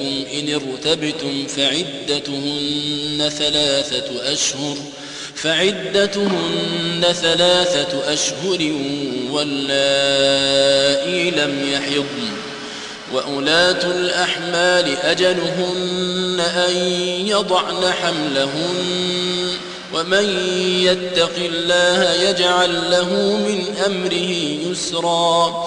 نسائكم إن ارتبتم فعدتهن ثلاثة أشهر فعدتهن ثلاثة أشهر واللائي لم يحضن. وأولاة الأحمال أجلهن أن يضعن حملهن ومن يتق الله يجعل له من أمره يسرا.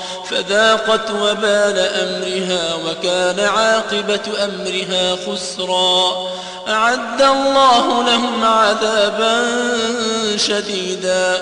فذاقت وبال أمرها وكان عاقبة أمرها خسرا. أعد الله لهم عذابا شديدا.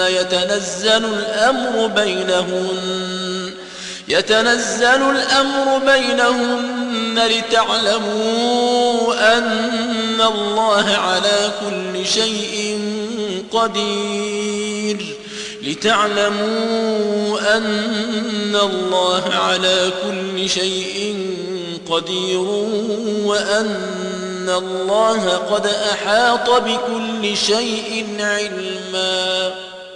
يتنزل الأمر بينهن. يتنزل الأمر بينهن لتعلموا أن الله على كل شيء قدير. لتعلموا أن الله على كل شيء قدير وأن الله قد أحاط بكل شيء علمًا.